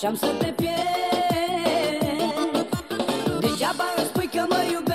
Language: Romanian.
Și am să te pierd. Degeaba îmi spui că mă iubești